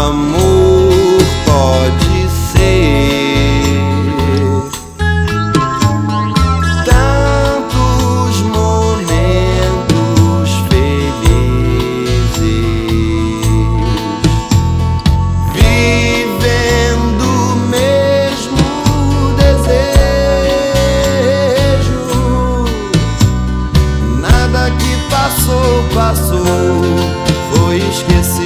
amor pode ser. Tantos momentos felizes. Vivendo o mesmo desejo. Nada que passou passou. Foi esquecido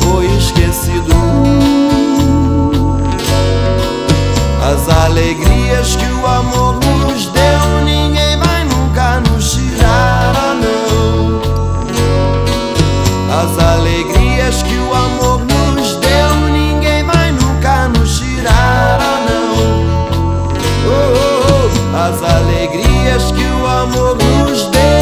foi esquecido. As alegrias que o amor nos deu, ninguém vai nunca nos tirar, ah, não. As alegrias que o amor nos deu, ninguém vai nunca nos tirar, ah, não. Oh, oh, oh. As alegrias que o amor nos deu.